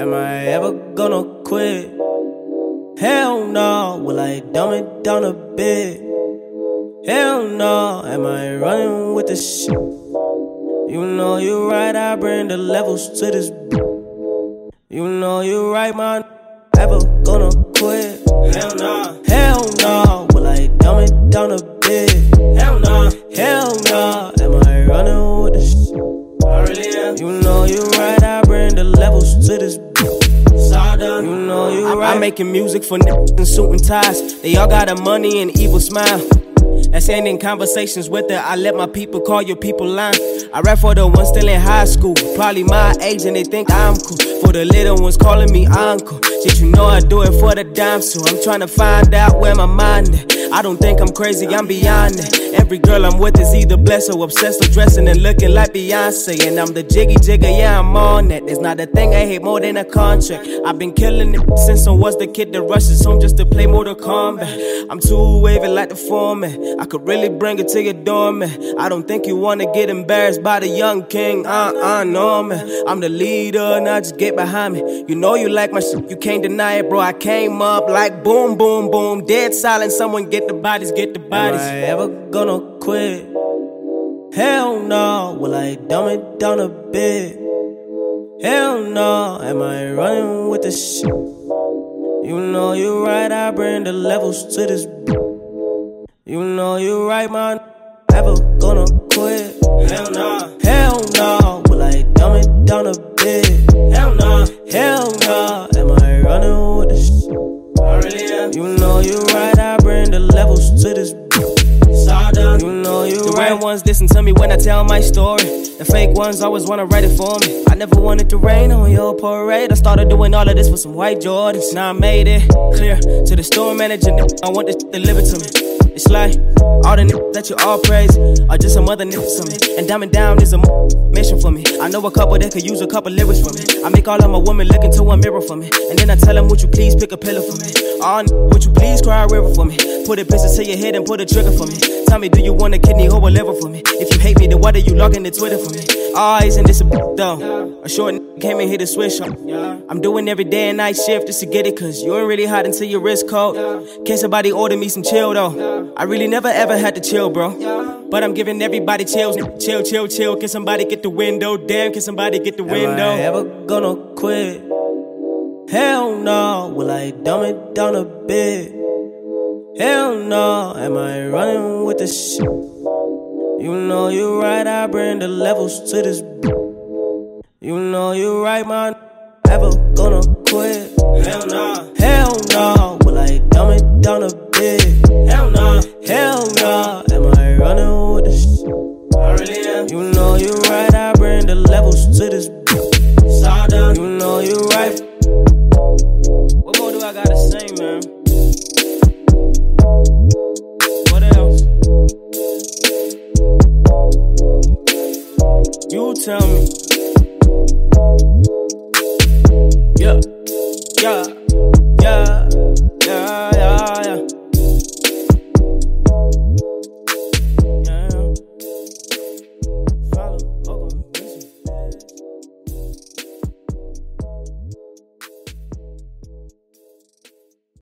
Am I ever gonna quit? Hell no. Will I dumb it down a bit? Hell no. Am I running with the shit? You know you right, I bring the levels to this. You know you right, man. Ever gonna quit? Hell no. Hell no. Sawdust. You know you right. I'm making music for niggas in suit and ties. They all got a money and evil smile. That's ending conversations with her. I let my people call your people line. I rap for the ones still in high school, probably my age, and they think I'm cool. For the little ones calling me uncle. Shit, you know I do it for the dime, so I'm trying to find out where my mind is. I don't think I'm crazy, I'm beyond it. Every girl I'm with is either blessed or obsessed or dressing and looking like Beyonce. And I'm the jiggy jigger, yeah, I'm on it. There's not a thing I hate more than a contract. I've been killing it since I was the kid that rushes home just to play Mortal Kombat. I'm too wavy like the foreman. I could really bring it to your door, man. I don't think you wanna get embarrassed by the young king. Uh, uh, no, man. I'm the leader, now just get behind me. You know you like my shit, you can't deny it, bro. I came up like boom, boom, boom. Dead silent, someone get the bodies, get the bodies. Am I ever gonna quit? Hell no. Will I dumb it down a bit? Hell no. Am I running with the shit? You know you're right, I bring the levels to this. You know you're right, man. Ever gonna quit? Hell no. Hell no. Will I dumb it down a bit? Hell no. Hell no. Am I running with the shit? You know you're right, I bring the levels to this. Ones listen to me when I tell my story. The fake ones always wanna write it for me. I never wanted to rain on your parade. I started doing all of this with some white Jordans. Now I made it clear to the store manager. I want this delivered to me. It's like all the niggas that you all praise are just some other niggas to me. And diamond down is a mission for me. I know a couple that could use a couple lyrics for me. I make all of my women look into a mirror for me. And then I tell them, would you please pick a pillow for me? Oh, would you please cry a river for me? Put a pistol to your head and put a trigger for me. Tell me, do you want a kidney or a liver for me? If you hate me, then why do you log into Twitter for me? Oh, isn't this a though? A short n- came in hit a switch on. I'm doing every day and night shift just to get it, cause you ain't really hot until your wrist cold. Can somebody order me some chill though? I really never ever had to chill, bro. But I'm giving everybody chills. Chill, chill, chill. Can somebody get the window? Damn, can somebody get the window? Am I ever gonna quit? Hell no. Will I dumb it down a bit? Hell no. Am I running with the shit? You know you're right, I bring the levels to this. You know you're right, man. Ever gonna quit? Hell no. Hell no. you right, I bring the levels to this. You know you right. What more do I gotta say, man? What else? You tell me. Yeah, yeah.